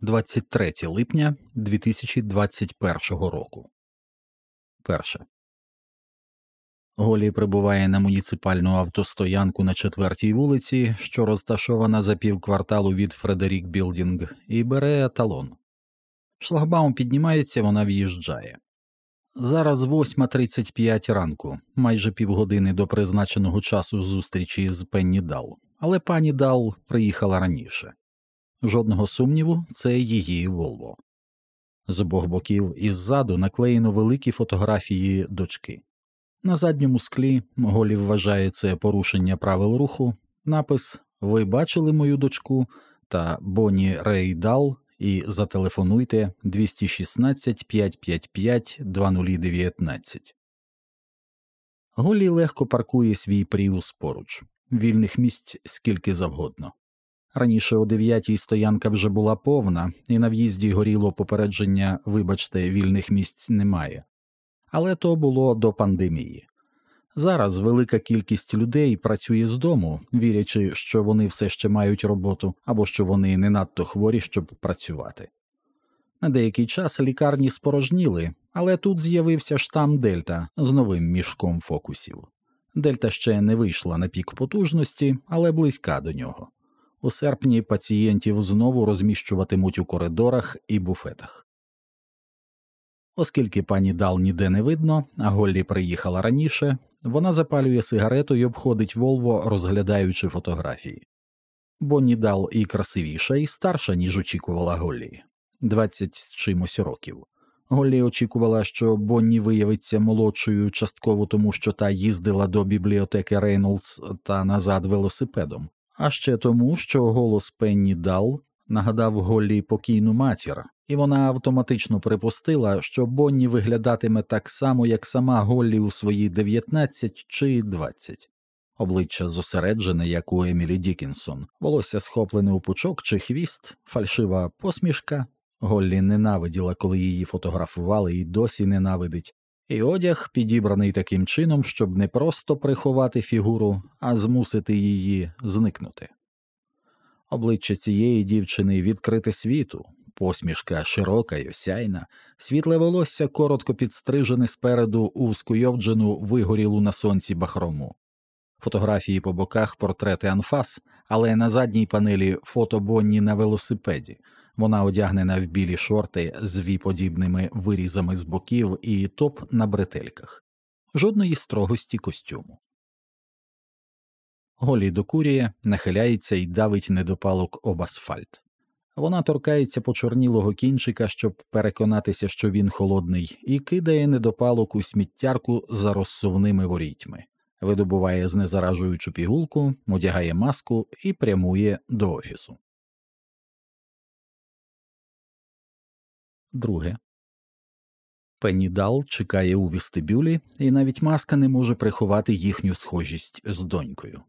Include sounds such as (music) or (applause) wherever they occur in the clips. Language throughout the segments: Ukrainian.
23 липня 2021 року. Перше. Голі прибуває на муніципальну автостоянку на четвертій вулиці, що розташована за півкварталу від Фредерік Білдінг, і бере талон. Шлагбаум піднімається, вона в'їжджає. Зараз 8.35 ранку, майже півгодини до призначеного часу зустрічі з Пенні Дал, але пані Дал приїхала раніше. Жодного сумніву, це її Волво. З обох боків і ззаду наклеєно великі фотографії дочки. На задньому склі Голі вважає це порушення правил руху, напис Ви бачили мою дочку та Бонні Рейдал і зателефонуйте 216 555 2019. Голі легко паркує свій пріус поруч, вільних місць скільки завгодно. Раніше о дев'ятій стоянка вже була повна, і на в'їзді горіло попередження вибачте, вільних місць немає. Але то було до пандемії. Зараз велика кількість людей працює з дому, вірячи, що вони все ще мають роботу або що вони не надто хворі, щоб працювати. На деякий час лікарні спорожніли, але тут з'явився штам Дельта з новим мішком фокусів. Дельта ще не вийшла на пік потужності, але близька до нього. У серпні пацієнтів знову розміщуватимуть у коридорах і буфетах. Оскільки пані Дал ніде не видно, а Голлі приїхала раніше, вона запалює сигарету і обходить Волво, розглядаючи фотографії. Бонні Дал і красивіша, і старша, ніж очікувала Голлі двадцять з чимось років. Голлі очікувала, що Бонні виявиться молодшою частково тому, що та їздила до бібліотеки Рейнолдс та назад велосипедом а ще тому, що голос Пенні Дал нагадав Голлі покійну матір, і вона автоматично припустила, що Бонні виглядатиме так само, як сама Голлі у свої 19 чи 20. Обличчя зосереджене, як у Емілі Дікінсон, волосся схоплене у пучок чи хвіст, фальшива посмішка. Голлі ненавиділа, коли її фотографували, і досі ненавидить, і одяг підібраний таким чином, щоб не просто приховати фігуру, а змусити її зникнути. Обличчя цієї дівчини відкрите світу, посмішка широка й осяйна, світле волосся коротко підстрижене спереду у скуйовджену вигорілу на сонці бахрому. Фотографії по боках портрети анфас, але на задній панелі фото Бонні на велосипеді. Вона одягнена в білі шорти з віподібними вирізами з боків і топ на бретельках, жодної строгості костюму. Голі докурює, нахиляється і давить недопалок об асфальт. Вона торкається почорнілого кінчика, щоб переконатися, що він холодний, і кидає недопалок у сміттярку за розсувними ворітьми, видобуває знезаражуючу пігулку, одягає маску і прямує до офісу. Друге. Пеннідал чекає у вестибюлі, і навіть маска не може приховати їхню схожість з донькою.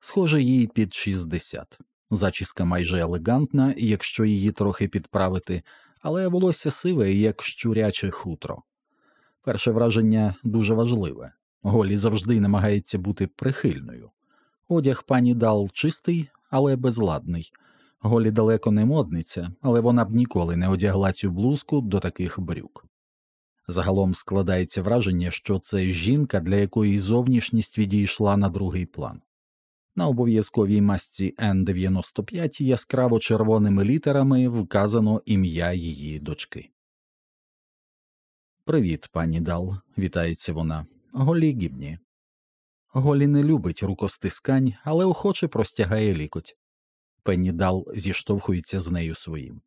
Схоже, їй під 60. Зачіска майже елегантна, якщо її трохи підправити, але волосся сиве, як щуряче хутро. Перше враження дуже важливе Голі завжди намагається бути прихильною. Одяг пані Дал чистий, але безладний. Голі далеко не модниця, але вона б ніколи не одягла цю блузку до таких брюк. Загалом складається враження, що це жінка, для якої зовнішність відійшла на другий план. На обов'язковій масці Н95 яскраво червоними літерами вказано ім'я її дочки. Привіт, пані Дал, вітається вона. Голі гібні. Голі не любить рукостискань, але охоче простягає лікоть. Пенні Дал зіштовхується з нею своїм.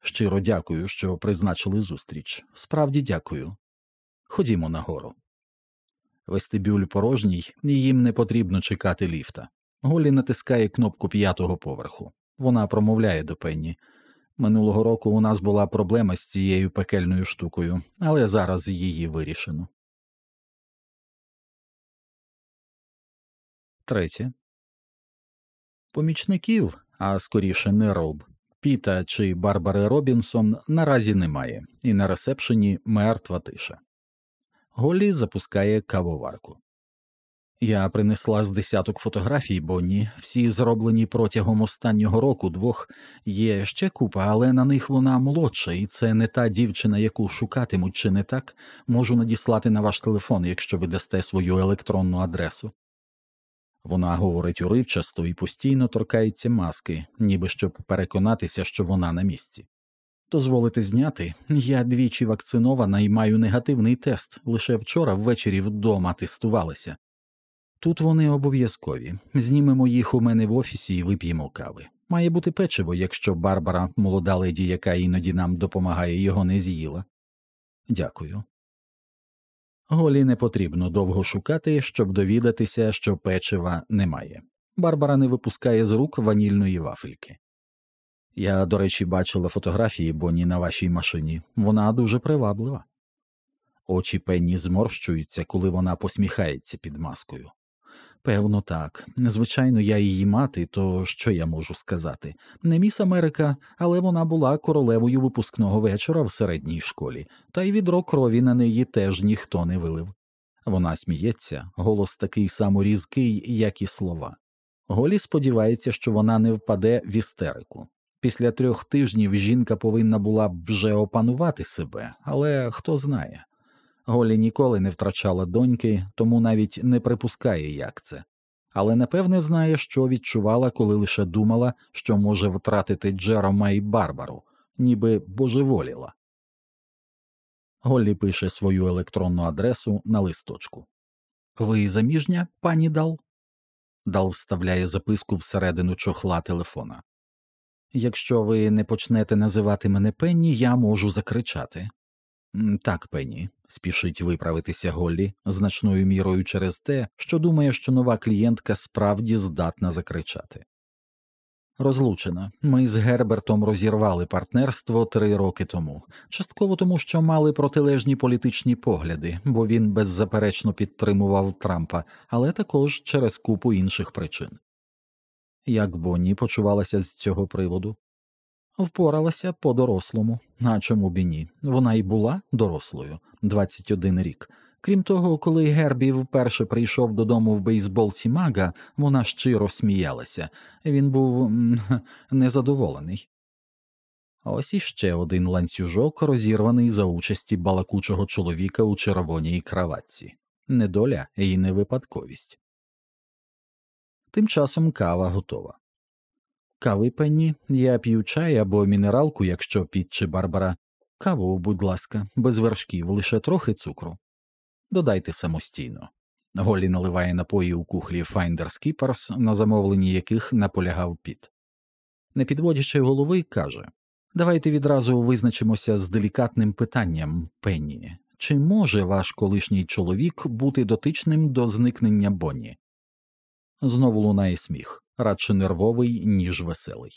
Щиро дякую, що призначили зустріч. Справді дякую. Ходімо нагору. Вестибюль порожній, і їм не потрібно чекати ліфта. Голі натискає кнопку п'ятого поверху. Вона промовляє до Пенні. Минулого року у нас була проблема з цією пекельною штукою, але зараз її вирішено. Третє. Помічників, а скоріше не роб, Піта чи Барбари Робінсон наразі немає, і на ресепшені мертва тиша. Голлі запускає кавоварку. Я принесла з десяток фотографій Бонні, всі зроблені протягом останнього року двох. Є ще купа, але на них вона молодша, і це не та дівчина, яку шукатимуть, чи не так, можу надіслати на ваш телефон, якщо ви дасте свою електронну адресу. Вона говорить уривчасто і постійно торкається маски, ніби щоб переконатися, що вона на місці. Дозволите зняти, я двічі вакцинована і маю негативний тест, лише вчора ввечері вдома тестувалася. Тут вони обов'язкові. Знімемо їх у мене в офісі і вип'ємо кави. Має бути печиво, якщо Барбара, молода леді, яка іноді нам допомагає, його не з'їла. Дякую. Голі не потрібно довго шукати, щоб довідатися, що печива немає. Барбара не випускає з рук ванільної вафельки. Я, до речі, бачила фотографії Бонні на вашій машині. Вона дуже приваблива. Очі Пенні зморщуються, коли вона посміхається під маскою. Певно, так. Звичайно, я її мати, то що я можу сказати? Не міс Америка, але вона була королевою випускного вечора в середній школі, та й відро крові на неї теж ніхто не вилив. Вона сміється, голос такий саморізкий, як і слова. Голі сподівається, що вона не впаде в істерику. Після трьох тижнів жінка повинна була б вже опанувати себе, але хто знає. Голі ніколи не втрачала доньки, тому навіть не припускає, як це, але напевне знає, що відчувала, коли лише думала, що може втратити Джерома і Барбару, ніби божеволіла. Голлі пише свою електронну адресу на листочку. Ви заміжня, пані Дал? Дал вставляє записку всередину чохла телефона. Якщо ви не почнете називати мене Пенні, я можу закричати. Так, Пенні, спішить виправитися Голлі значною мірою через те, що думає, що нова клієнтка справді здатна закричати. Розлучена. Ми з Гербертом розірвали партнерство три роки тому, частково тому, що мали протилежні політичні погляди, бо він беззаперечно підтримував Трампа, але також через купу інших причин. Як Бонні почувалася з цього приводу? Впоралася по дорослому, а чому б і ні? Вона й була дорослою 21 рік. Крім того, коли Гербі вперше прийшов додому в бейсболці мага, вона щиро сміялася, він був (laughs) незадоволений. Ось іще один ланцюжок, розірваний за участі балакучого чоловіка у червоній краватці. Недоля і не випадковість. Тим часом кава готова. Кави пенні, я п'ю чай або мінералку, якщо піт чи Барбара. Каву, будь ласка, без вершків, лише трохи цукру. Додайте самостійно. Голі наливає напої у кухлі Finders Keepers, на замовленні яких наполягав піт. Не підводячи голови, каже Давайте відразу визначимося з делікатним питанням Пенні. Чи може ваш колишній чоловік бути дотичним до зникнення Бонні? Знову лунає сміх, радше нервовий, ніж веселий.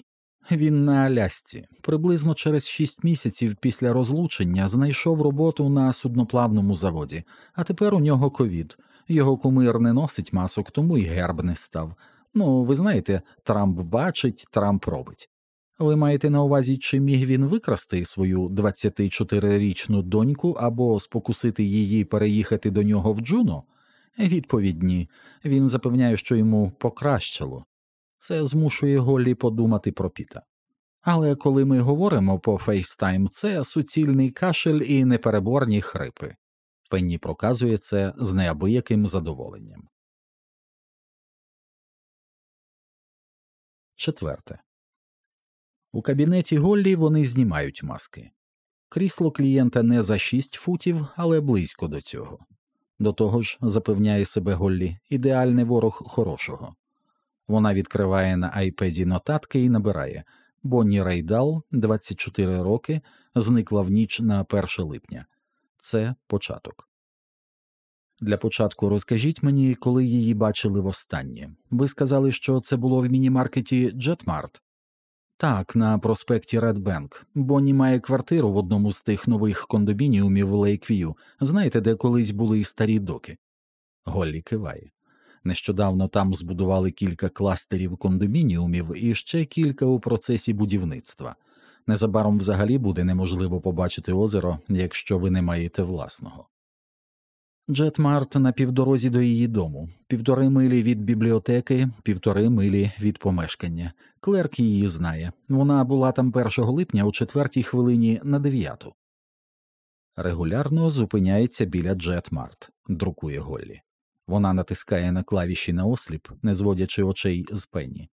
Він на Алясці, приблизно через шість місяців після розлучення знайшов роботу на судноплавному заводі, а тепер у нього ковід. Його кумир не носить масок, тому й герб не став. Ну, ви знаєте, Трамп бачить, Трамп робить. Ви маєте на увазі, чи міг він викрасти свою 24-річну доньку або спокусити її переїхати до нього в Джуно? Відповідь ні. Він запевняє, що йому покращило. Це змушує Голлі подумати про піта. Але коли ми говоримо по фейстайм, це суцільний кашель і непереборні хрипи. Пенні проказує це з неабияким задоволенням. Четверте. У кабінеті Голлі вони знімають маски. Крісло клієнта не за шість футів, але близько до цього. До того ж, запевняє себе Голлі, ідеальний ворог хорошого. Вона відкриває на айпеді нотатки і набирає Бонні Рейдал, 24 роки, зникла в ніч на 1 липня. Це початок. Для початку розкажіть мені, коли її бачили востаннє. Ви сказали, що це було в міні-маркеті Jetmart? Так, на проспекті Редбенк. Бонні має квартиру в одному з тих нових кондомініумів Лейквію. Знаєте, де колись були старі доки? Голлі киває. Нещодавно там збудували кілька кластерів кондомініумів і ще кілька у процесі будівництва. Незабаром взагалі буде неможливо побачити озеро, якщо ви не маєте власного. Джет Март на півдорозі до її дому, півтори милі від бібліотеки, півтори милі від помешкання. Клерк її знає. Вона була там 1 липня у четвертій хвилині на дев'яту. Регулярно зупиняється біля Джет Март, друкує Голлі. Вона натискає на клавіші на осліп, не зводячи очей з пенні.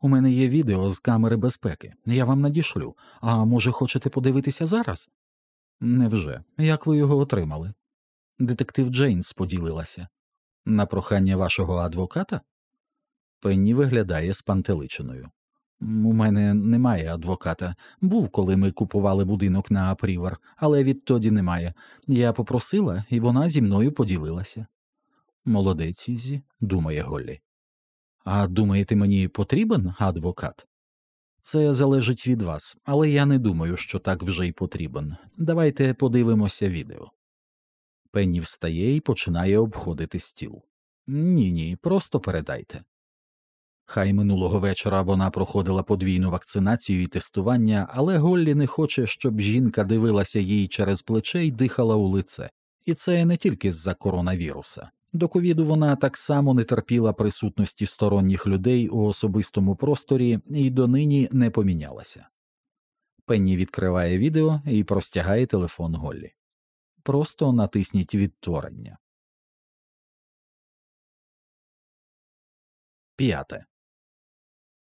У мене є відео з камери безпеки. Я вам надішлю. А може, хочете подивитися зараз? Невже? Як ви його отримали? Детектив Джейнс поділилася. На прохання вашого адвоката? Пенні виглядає спантеличеною. У мене немає адвоката. Був, коли ми купували будинок на Апрівер, але відтоді немає. Я попросила, і вона зі мною поділилася. Молодець Ізі, думає Голлі. А думаєте, мені потрібен адвокат? Це залежить від вас, але я не думаю, що так вже й потрібен. Давайте подивимося відео. Пенні встає і починає обходити стіл. Ні, ні, просто передайте. Хай минулого вечора вона проходила подвійну вакцинацію і тестування, але Голлі не хоче, щоб жінка дивилася їй через плече і дихала у лице, і це не тільки з-за коронавіруса. До ковіду вона так само не терпіла присутності сторонніх людей у особистому просторі і донині не помінялася. Пенні відкриває відео і простягає телефон Голлі. Просто натисніть відтворення. П'яте.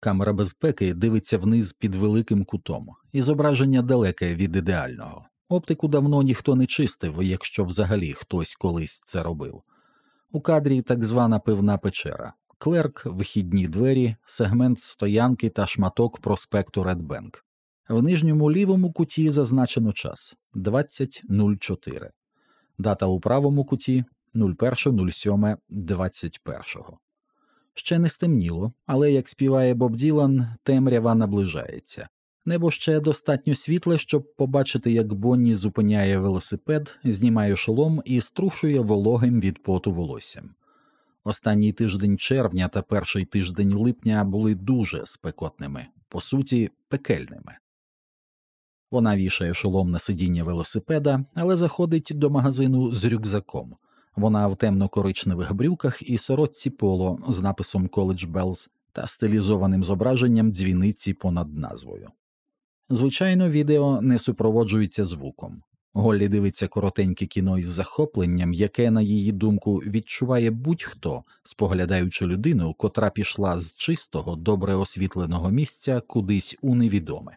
Камера безпеки дивиться вниз під великим кутом, і зображення далеке від ідеального. Оптику давно ніхто не чистив, якщо взагалі хтось колись це робив. У кадрі так звана пивна печера, клерк, вхідні двері, сегмент стоянки та шматок проспекту Редбенк. В нижньому лівому куті зазначено час 20.04. Дата у правому куті 01.07.21. Ще не стемніло, але як співає Боб Ділан, темрява наближається. Небо ще достатньо світле, щоб побачити, як Бонні зупиняє велосипед, знімає шолом і струшує вологим від поту волоссям. Останній тиждень червня та перший тиждень липня були дуже спекотними, по суті, пекельними. Вона вішає шолом на сидіння велосипеда, але заходить до магазину з рюкзаком. Вона в темно-коричневих брюках і сорочці поло з написом College Bells та стилізованим зображенням дзвіниці понад назвою. Звичайно, відео не супроводжується звуком. Голлі дивиться коротеньке кіно із захопленням, яке, на її думку, відчуває будь-хто, споглядаючи людину, котра пішла з чистого, добре освітленого місця кудись у невідоме.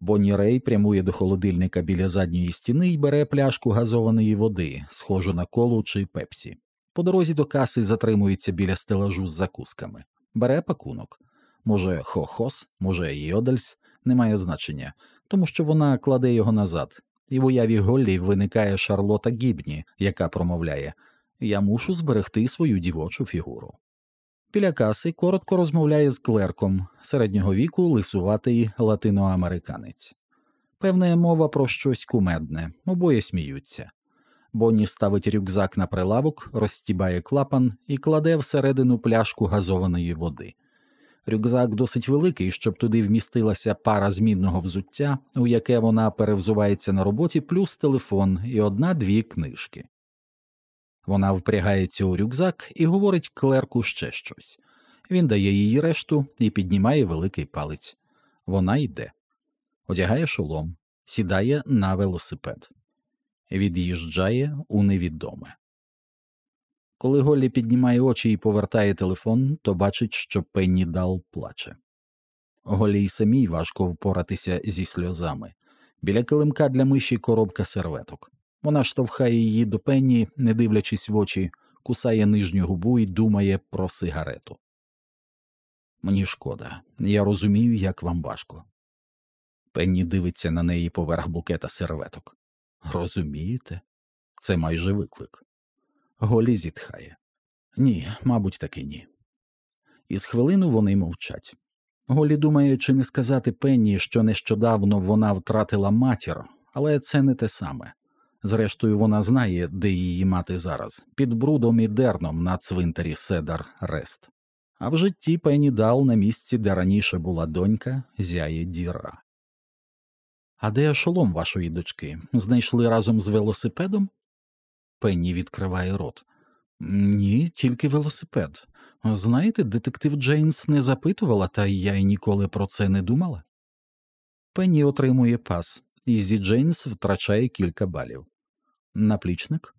Бонні Рей прямує до холодильника біля задньої стіни і бере пляшку газованої води, схожу на колу чи пепсі. По дорозі до каси затримується біля стелажу з закусками, бере пакунок. Може, хохос, може, йодельс, немає значення, тому що вона кладе його назад, і в уяві Голлі виникає Шарлота Гібні, яка промовляє Я мушу зберегти свою дівочу фігуру. Біля каси коротко розмовляє з клерком середнього віку лисуватий латиноамериканець. Певне, мова про щось кумедне, обоє сміються. Бонні ставить рюкзак на прилавок, розстібає клапан і кладе всередину пляшку газованої води. Рюкзак досить великий, щоб туди вмістилася пара змінного взуття, у яке вона перевзувається на роботі, плюс телефон і одна-дві книжки. Вона впрягається у рюкзак і говорить клерку ще щось. Він дає їй решту і піднімає великий палець. Вона йде, одягає шолом, сідає на велосипед, від'їжджає у невідоме. Коли Голлі піднімає очі і повертає телефон, то бачить, що Пенні Дал плаче. Голлі й самій важко впоратися зі сльозами. Біля килимка для миші коробка серветок. Вона штовхає її до Пенні, не дивлячись в очі, кусає нижню губу і думає про сигарету. Мені шкода, я розумію, як вам важко. Пенні дивиться на неї поверх букета серветок. Розумієте? Це майже виклик. Голі зітхає. Ні, мабуть, таки ні. Із хвилину вони мовчать. Голі думає, чи не сказати Пенні, що нещодавно вона втратила матір, але це не те саме. Зрештою, вона знає, де її мати зараз, під брудом і дерном на цвинтарі Седар Рест. А в житті Пенні Дал на місці, де раніше була донька, зяє діра. А де шолом вашої дочки? Знайшли разом з велосипедом? Пенні відкриває рот. Ні, тільки велосипед. Знаєте, детектив Джейнс не запитувала, та я й ніколи про це не думала. Пенні отримує пас, Ізі Джейнс втрачає кілька балів. Наплічник?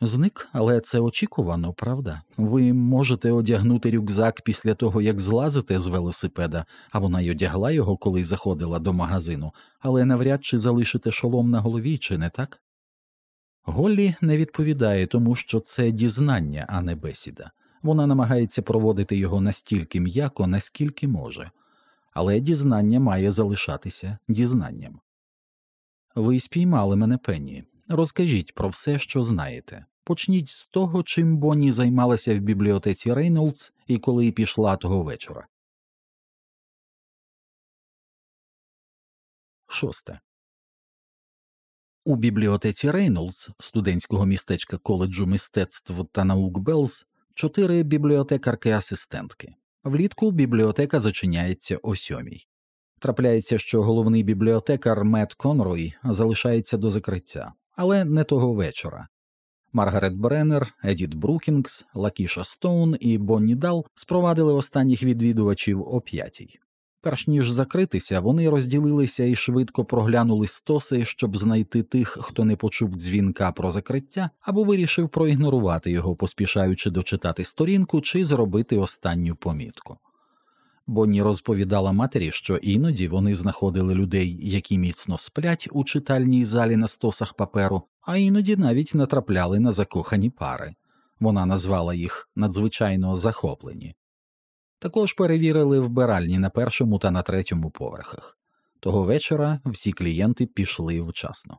Зник, але це очікувано, правда? Ви можете одягнути рюкзак після того, як злазите з велосипеда, а вона й одягла його, коли заходила до магазину, але навряд чи залишите шолом на голові, чи не так? Голлі не відповідає, тому що це дізнання, а не бесіда. Вона намагається проводити його настільки м'яко, наскільки може, але дізнання має залишатися дізнанням. Ви спіймали мене Пенні. Розкажіть про все, що знаєте. Почніть з того, чим Бонні займалася в бібліотеці Рейнолдс і коли пішла того вечора. Шосте. У бібліотеці Рейнолдс студентського містечка коледжу мистецтв та наук Белз чотири бібліотекарки-асистентки. Влітку бібліотека зачиняється о сьомій. Трапляється, що головний бібліотекар Мет Конрой залишається до закриття, але не того вечора. Маргарет Бреннер, Едіт Брукінгс, Лакіша Стоун і Бонні Дал спровадили останніх відвідувачів о п'ятій. Перш ніж закритися, вони розділилися і швидко проглянули стоси, щоб знайти тих, хто не почув дзвінка про закриття, або вирішив проігнорувати його, поспішаючи дочитати сторінку чи зробити останню помітку. Бонні розповідала матері, що іноді вони знаходили людей, які міцно сплять у читальній залі на стосах паперу, а іноді навіть натрапляли на закохані пари. Вона назвала їх надзвичайно захоплені. Також перевірили вбиральні на першому та на третьому поверхах. Того вечора всі клієнти пішли вчасно.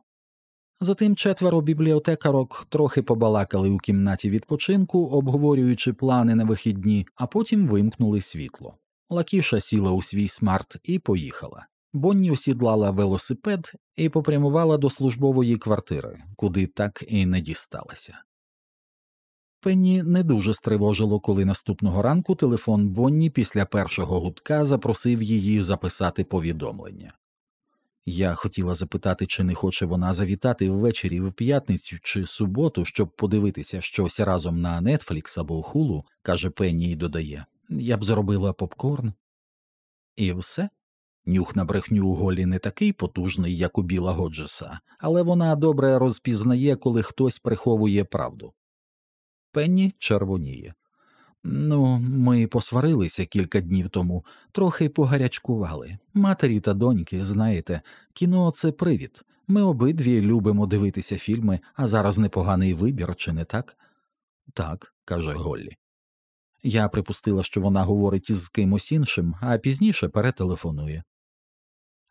Затим четверо бібліотекарок трохи побалакали у кімнаті відпочинку, обговорюючи плани на вихідні, а потім вимкнули світло. Лакіша сіла у свій смарт і поїхала. Бонні осідлала велосипед і попрямувала до службової квартири, куди так і не дісталася. Пенні не дуже стривожило, коли наступного ранку телефон Бонні після першого гудка запросив її записати повідомлення. Я хотіла запитати, чи не хоче вона завітати ввечері в п'ятницю чи суботу, щоб подивитися щось разом на Netflix або Hulu, каже Пенні і додає я б зробила попкорн. І все. Нюх на брехню у Голі не такий потужний, як у Біла Годжеса, але вона добре розпізнає, коли хтось приховує правду. Пенні червоніє. Ну, ми посварилися кілька днів тому, трохи погарячкували. Матері та доньки, знаєте, кіно це привід. Ми обидві любимо дивитися фільми, а зараз непоганий вибір, чи не так? Так, каже Голлі. Я припустила, що вона говорить із кимось іншим, а пізніше перетелефонує.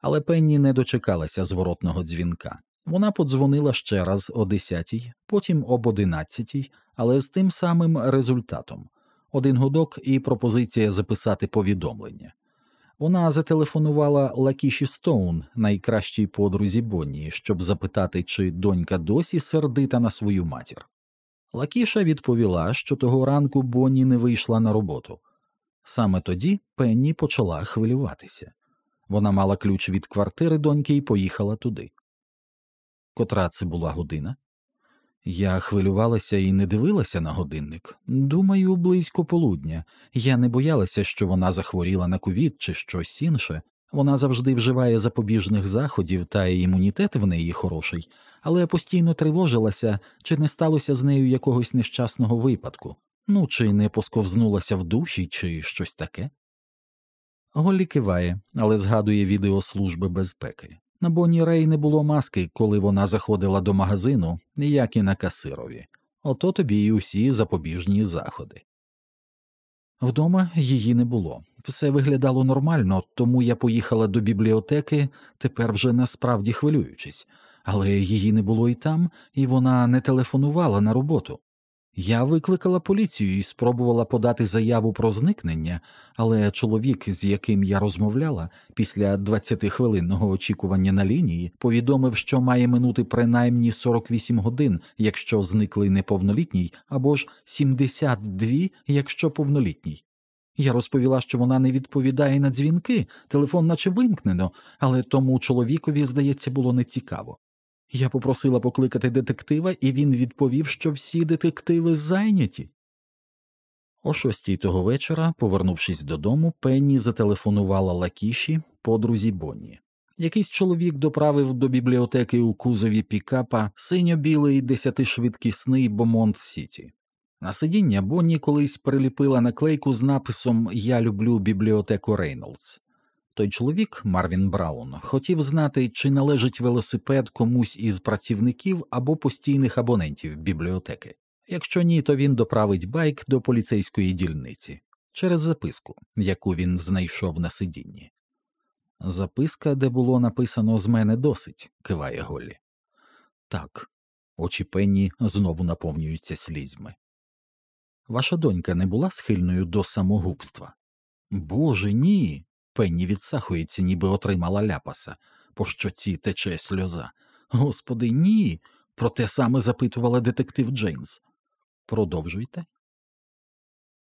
Але Пенні не дочекалася зворотного дзвінка. Вона подзвонила ще раз о десятій, потім об одинадцятій, але з тим самим результатом один гудок і пропозиція записати повідомлення. Вона зателефонувала Лакіші Стоун, найкращій подрузі Бонні, щоб запитати, чи донька досі сердита на свою матір. Лакіша відповіла, що того ранку Бонні не вийшла на роботу. Саме тоді Пенні почала хвилюватися. Вона мала ключ від квартири доньки і поїхала туди. Котра це була година? Я хвилювалася і не дивилася на годинник. Думаю, близько полудня. Я не боялася, що вона захворіла на ковід чи щось інше. Вона завжди вживає запобіжних заходів, та імунітет в неї хороший, але постійно тривожилася, чи не сталося з нею якогось нещасного випадку, ну чи не посковзнулася в душі, чи щось таке. Голлі киває, але згадує відео служби безпеки. На Бонні Рей не було маски, коли вона заходила до магазину, як і на касирові. Ото тобі й усі запобіжні заходи. Вдома її не було. Все виглядало нормально, тому я поїхала до бібліотеки, тепер вже насправді хвилюючись, але її не було і там, і вона не телефонувала на роботу. Я викликала поліцію і спробувала подати заяву про зникнення, але чоловік, з яким я розмовляла, після 20-хвилинного очікування на лінії, повідомив, що має минути принаймні 48 годин, якщо зникли неповнолітній, або ж 72, якщо повнолітній. Я розповіла, що вона не відповідає на дзвінки, телефон наче вимкнено, але тому чоловікові, здається, було нецікаво. Я попросила покликати детектива, і він відповів, що всі детективи зайняті. О шостій того вечора, повернувшись додому, Пенні зателефонувала Лакіші, подрузі Бонні. Якийсь чоловік доправив до бібліотеки у кузові пікапа синьо-білий десятишвидкісний Бомонт Сіті. На сидіння Бонні колись приліпила наклейку з написом Я люблю бібліотеку Рейнолдс. Той чоловік, Марвін Браун, хотів знати, чи належить велосипед комусь із працівників або постійних абонентів бібліотеки. Якщо ні, то він доправить байк до поліцейської дільниці через записку, яку він знайшов на сидінні. Записка, де було написано з мене досить, киває Голлі. Так, очі Пенні знову наповнюються слізьми. Ваша донька не була схильною до самогубства? Боже ні. Пенні відсахується, ніби отримала ляпаса, по щоці тече сльоза. Господи, ні. Про те саме запитувала детектив Джейнс. Продовжуйте.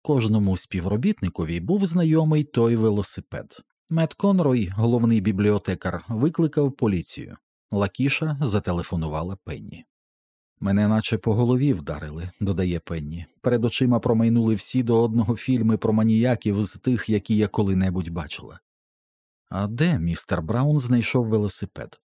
Кожному співробітникові був знайомий той велосипед. Мет Конрой, головний бібліотекар, викликав поліцію. Лакіша зателефонувала Пенні. Мене наче по голові вдарили, додає Пенні. Перед очима промайнули всі до одного фільми про маніяків з тих, які я коли-небудь бачила. А де містер Браун знайшов велосипед?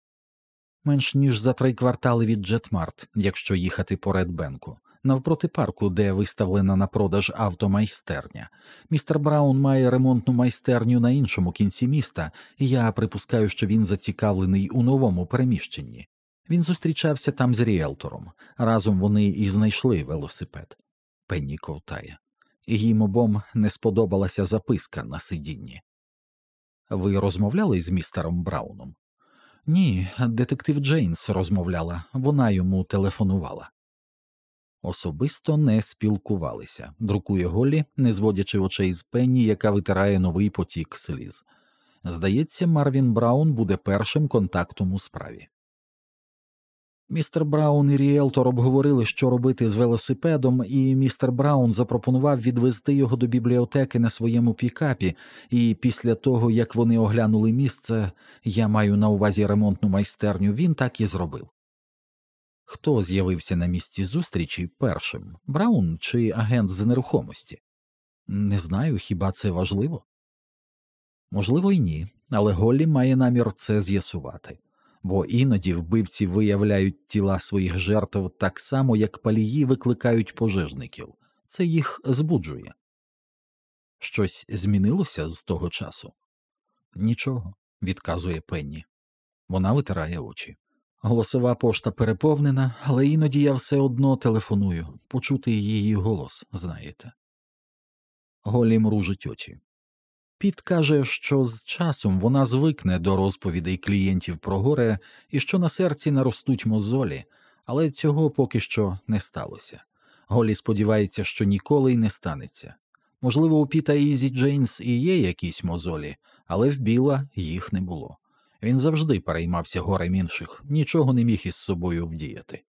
Менш ніж за три квартали від Джетмарт, якщо їхати по Редбенку, навпроти парку, де виставлена на продаж автомайстерня. Містер Браун має ремонтну майстерню на іншому кінці міста, і я припускаю, що він зацікавлений у новому переміщенні. Він зустрічався там з ріелтором. Разом вони і знайшли велосипед. Пенні ковтає. Їм обом не сподобалася записка на сидінні. Ви розмовляли з містером Брауном? Ні, детектив Джейнс розмовляла, вона йому телефонувала. Особисто не спілкувалися, друкує Голлі, не зводячи очей з Пенні, яка витирає новий потік сліз. Здається, Марвін Браун буде першим контактом у справі. Містер Браун і Ріелтор обговорили, що робити з велосипедом, і містер Браун запропонував відвезти його до бібліотеки на своєму пікапі, і після того, як вони оглянули місце, я маю на увазі ремонтну майстерню, він так і зробив. Хто з'явився на місці зустрічі першим Браун чи агент з нерухомості? Не знаю, хіба це важливо? Можливо, і ні, але Голлі має намір це з'ясувати бо іноді вбивці виявляють тіла своїх жертв так само, як палії викликають пожежників, це їх збуджує. Щось змінилося з того часу? Нічого, відказує Пенні. Вона витирає очі. Голосова пошта переповнена, але іноді я все одно телефоную, почути її голос, знаєте. Голлі мружить очі. Піт каже, що з часом вона звикне до розповідей клієнтів про горе і що на серці наростуть мозолі, але цього поки що не сталося. Голлі сподівається, що ніколи й не станеться. Можливо, у Піта Ізі Джейнс і є якісь мозолі, але в Біла їх не було. Він завжди переймався горем інших, нічого не міг із собою вдіяти.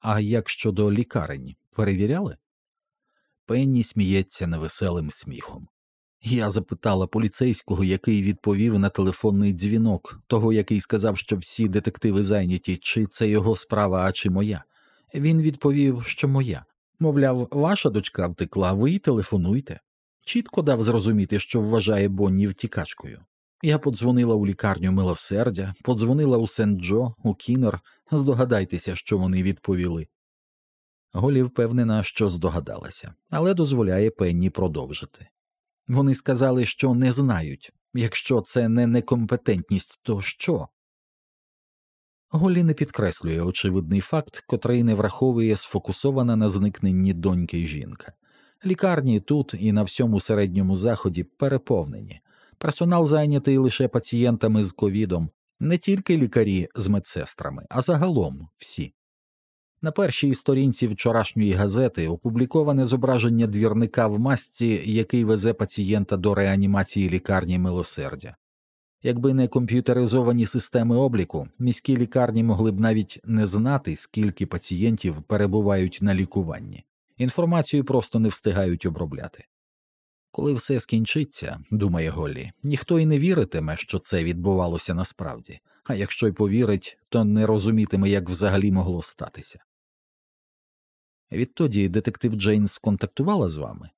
А як щодо лікарень, перевіряли? Пенні сміється невеселим сміхом. Я запитала поліцейського, який відповів на телефонний дзвінок, того, який сказав, що всі детективи зайняті, чи це його справа, а чи моя. Він відповів, що моя. Мовляв, ваша дочка втекла, ви й телефонуйте. Чітко дав зрозуміти, що вважає Бонні втікачкою. Я подзвонила у лікарню милосердя, подзвонила у Сент Джо, у Кінер. Здогадайтеся, що вони відповіли. Голі впевнена, що здогадалася, але дозволяє Пенні продовжити. Вони сказали, що не знають. Якщо це не некомпетентність, то що? Голі не підкреслює очевидний факт, котрий не враховує сфокусована на зникненні доньки жінка. Лікарні тут і на всьому середньому заході переповнені. Персонал зайнятий лише пацієнтами з ковідом, не тільки лікарі з медсестрами, а загалом всі. На першій сторінці вчорашньої газети опубліковане зображення двірника в масці, який везе пацієнта до реанімації лікарні милосердя. Якби не комп'ютеризовані системи обліку, міські лікарні могли б навіть не знати, скільки пацієнтів перебувають на лікуванні. Інформацію просто не встигають обробляти. Коли все скінчиться, думає Голлі, ніхто й не віритиме, що це відбувалося насправді, а якщо й повірить, то не розумітиме, як взагалі могло статися. Відтоді детектив Джейнс контактувала з вами?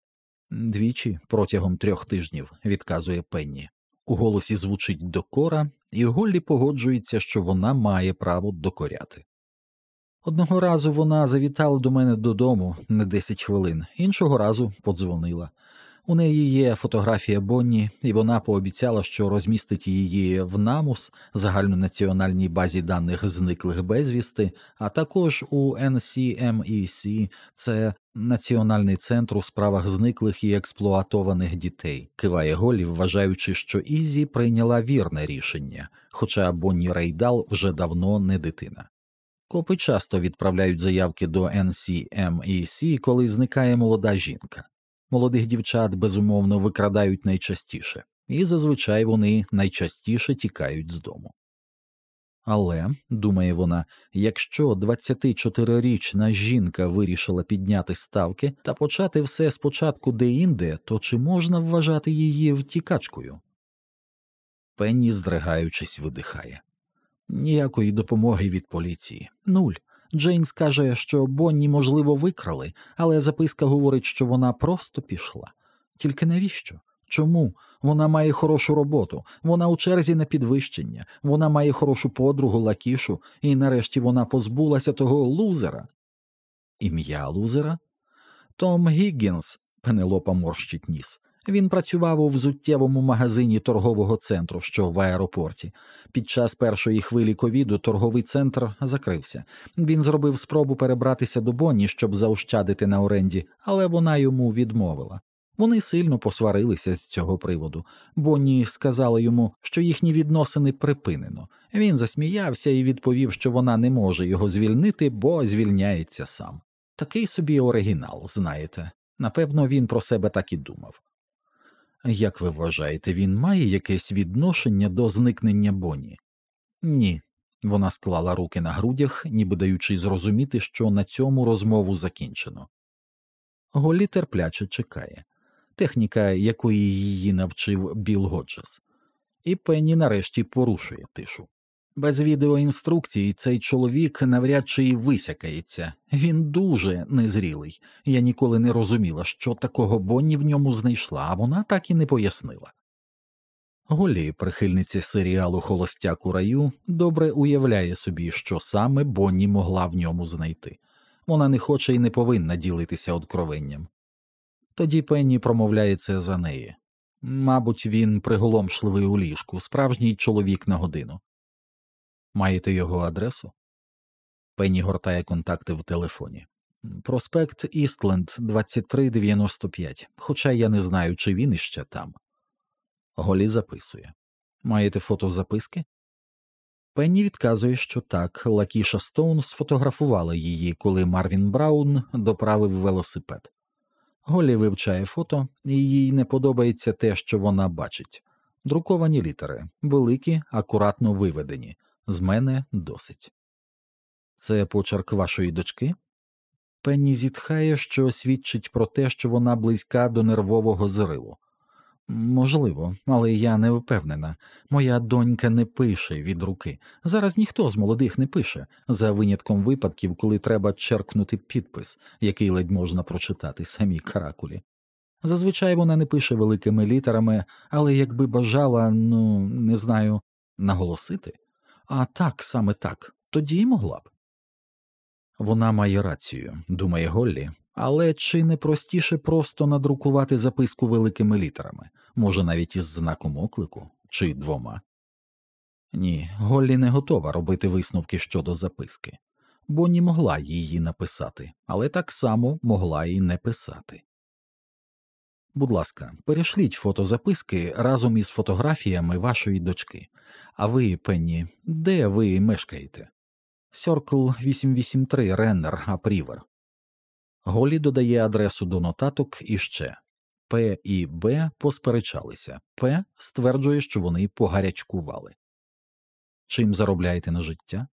Двічі протягом трьох тижнів, відказує Пенні. У голосі звучить докора, і Голлі погоджується, що вона має право докоряти. Одного разу вона завітала до мене додому на 10 хвилин, іншого разу подзвонила. У неї є фотографія Бонні, і вона пообіцяла, що розмістить її в намус, загальнонаціональній базі даних зниклих безвісти, а також у NCMEC, це Національний центр у справах зниклих і експлуатованих дітей, киває Голлі, вважаючи, що Ізі прийняла вірне рішення, хоча Бонні Рей Дал вже давно не дитина. Копи часто відправляють заявки до NCMEC, коли зникає молода жінка. Молодих дівчат безумовно викрадають найчастіше, і зазвичай вони найчастіше тікають з дому. Але, думає вона, якщо 24-річна жінка вирішила підняти ставки та почати все спочатку де-інде, то чи можна вважати її втікачкою? Пенні, здригаючись, видихає. Ніякої допомоги від поліції. Нуль. Джейнс каже, що Бонні, можливо, викрали, але записка говорить, що вона просто пішла. Тільки навіщо? Чому? Вона має хорошу роботу, вона у черзі на підвищення, вона має хорошу подругу лакішу, і нарешті вона позбулася того лузера. Ім'я лузера? Том Гіггінс, Пенелопа морщить ніс. Він працював у взуттєвому магазині торгового центру, що в аеропорті. Під час першої хвилі ковіду торговий центр закрився. Він зробив спробу перебратися до Бонні, щоб заощадити на оренді, але вона йому відмовила. Вони сильно посварилися з цього приводу. Бонні сказала йому, що їхні відносини припинено. Він засміявся і відповів, що вона не може його звільнити, бо звільняється сам. Такий собі оригінал, знаєте. Напевно, він про себе так і думав. Як ви вважаєте, він має якесь відношення до зникнення Боні? Ні. Вона склала руки на грудях, ніби даючи зрозуміти, що на цьому розмову закінчено. Голі терпляче чекає техніка, якої її навчив Біл Годжес, і Пенні нарешті порушує тишу. Без відеоінструкцій цей чоловік навряд чи й висякається, він дуже незрілий. Я ніколи не розуміла, що такого Бонні в ньому знайшла, а вона так і не пояснила. Голі, прихильниця серіалу Холостяк у раю, добре уявляє собі, що саме Бонні могла в ньому знайти. Вона не хоче і не повинна ділитися откровенням. Тоді Пенні промовляє це за неї. Мабуть, він приголомшливий у ліжку, справжній чоловік на годину. Маєте його адресу? Пенні гортає контакти в телефоні. Проспект Істленд 2395, хоча я не знаю, чи він іще там. Голі записує. Маєте фото записки? Пенні відказує, що так, Лакіша Стоун сфотографувала її, коли Марвін Браун доправив велосипед. Голі вивчає фото, і їй не подобається те, що вона бачить. Друковані літери, великі, акуратно виведені. З мене досить. Це почерк вашої дочки? Пенні зітхає, що свідчить про те, що вона близька до нервового зриву. Можливо, але я не впевнена. Моя донька не пише від руки. Зараз ніхто з молодих не пише, за винятком випадків, коли треба черкнути підпис, який ледь можна прочитати самі каракулі. Зазвичай вона не пише великими літерами, але якби бажала, ну не знаю, наголосити. А так, саме так, тоді й могла б. Вона має рацію, думає Голлі, але чи не простіше просто надрукувати записку великими літерами, може навіть із знаком оклику чи двома? Ні, Голлі не готова робити висновки щодо записки, Бонні могла її написати, але так само могла і не писати. Будь ласка, перешліть фото записки разом із фотографіями вашої дочки. А ви, Пенні, де ви мешкаєте? Сьоркл 883 Реннер Апрівер. Голлі додає адресу до нотаток іще. П і Б посперечалися. П стверджує, що вони погарячкували. Чим заробляєте на життя?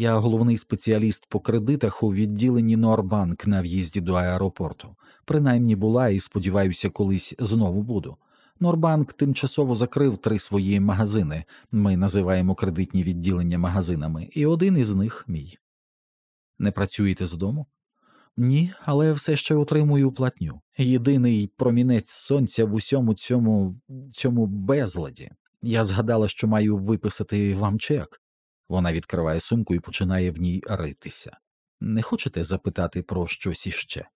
Я головний спеціаліст по кредитах у відділенні Норбанк на в'їзді до аеропорту. Принаймні була і сподіваюся, колись знову буду. Норбанк тимчасово закрив три свої магазини. Ми називаємо кредитні відділення магазинами, і один із них мій. Не працюєте з дому? Ні, але все ще отримую платню. Єдиний промінець сонця в усьому цьому цьому безладі. Я згадала, що маю виписати вам чек. Вона відкриває сумку і починає в ній ритися. Не хочете запитати про щось іще?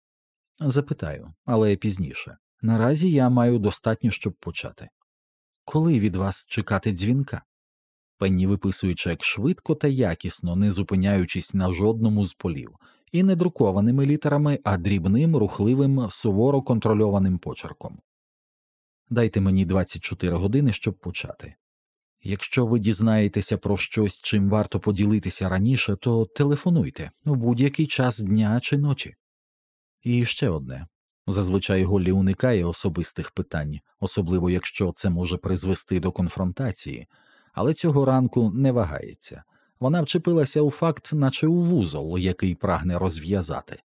Запитаю, але пізніше. Наразі я маю достатньо, щоб почати. Коли від вас чекати дзвінка? Пенні виписує чек швидко та якісно, не зупиняючись на жодному з полів, і не друкованими літерами, а дрібним, рухливим, суворо контрольованим почерком. Дайте мені 24 години, щоб почати. Якщо ви дізнаєтеся про щось, чим варто поділитися раніше, то телефонуйте у будь-який час дня чи ночі. І ще одне зазвичай Голлі уникає особистих питань, особливо якщо це може призвести до конфронтації, але цього ранку не вагається вона вчепилася у факт, наче у вузол, який прагне розв'язати.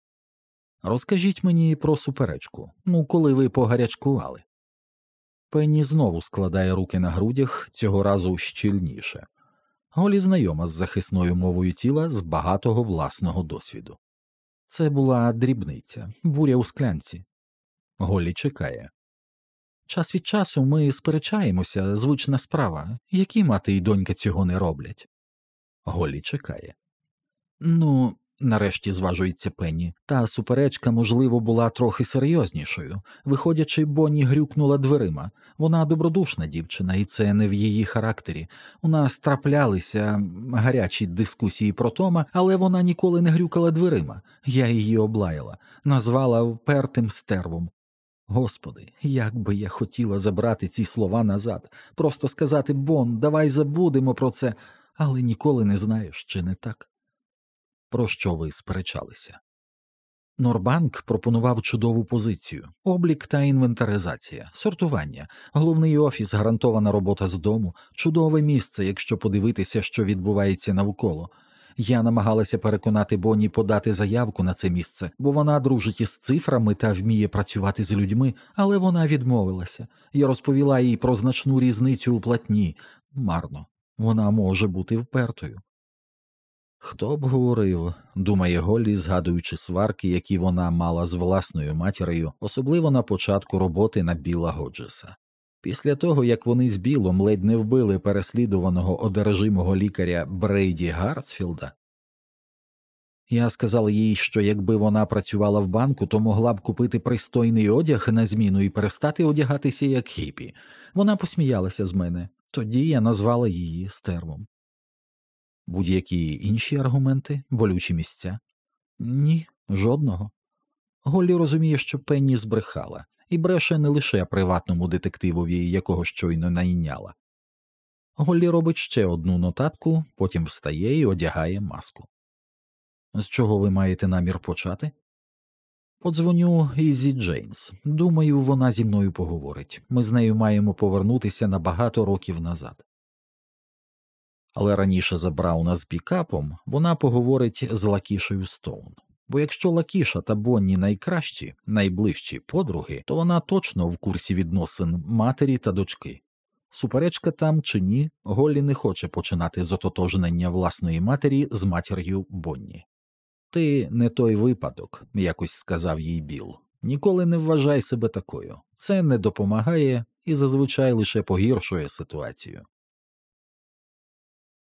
Розкажіть мені про суперечку ну, коли ви погарячкували. Пенні знову складає руки на грудях, цього разу щільніше. Голі знайома з захисною мовою тіла з багатого власного досвіду. Це була дрібниця, буря у склянці. Голі чекає. Час від часу ми сперечаємося, звична справа, які мати й донька цього не роблять. Голі чекає. Ну, нарешті зважується Пенні, та суперечка, можливо, була трохи серйознішою. Виходячи, Бонні грюкнула дверима. Вона добродушна дівчина, і це не в її характері. У нас траплялися гарячі дискусії про Тома, але вона ніколи не грюкала дверима. Я її облаяла, назвала впертим стервом. Господи, як би я хотіла забрати ці слова назад, просто сказати Бон, давай забудемо про це, але ніколи не знаєш, чи не так. Про що ви сперечалися? Норбанк пропонував чудову позицію, облік та інвентаризація, сортування, головний офіс, гарантована робота з дому, чудове місце, якщо подивитися, що відбувається навколо. Я намагалася переконати Бонні подати заявку на це місце, бо вона дружить із цифрами та вміє працювати з людьми, але вона відмовилася. Я розповіла їй про значну різницю у платні. Марно, вона може бути впертою. Хто б говорив, думає Голлі, згадуючи сварки, які вона мала з власною матір'ю, особливо на початку роботи на Біла Годжеса. Після того, як вони з Білом ледь не вбили переслідуваного одержимого лікаря Брейді Гарцфілда, я сказала їй, що якби вона працювала в банку, то могла б купити пристойний одяг на зміну і перестати одягатися як хіпі. Вона посміялася з мене, тоді я назвала її стервом. Будь-які інші аргументи, болючі місця? Ні, жодного. Голлі розуміє, що Пенні збрехала, і бреше не лише приватному детективові, якого щойно найняла. Голлі робить ще одну нотатку, потім встає і одягає маску. З чого ви маєте намір почати? Подзвоню Ізі Джейнс. Думаю, вона зі мною поговорить. Ми з нею маємо повернутися на багато років назад. Але раніше за Брауна з пікапом вона поговорить з Лакішею Стоун. Бо якщо Лакіша та Бонні найкращі, найближчі подруги, то вона точно в курсі відносин матері та дочки. Суперечка там чи ні, Голлі не хоче починати з ототожнення власної матері з матір'ю Бонні. Ти не той випадок, якось сказав їй Біл. Ніколи не вважай себе такою. Це не допомагає і зазвичай лише погіршує ситуацію.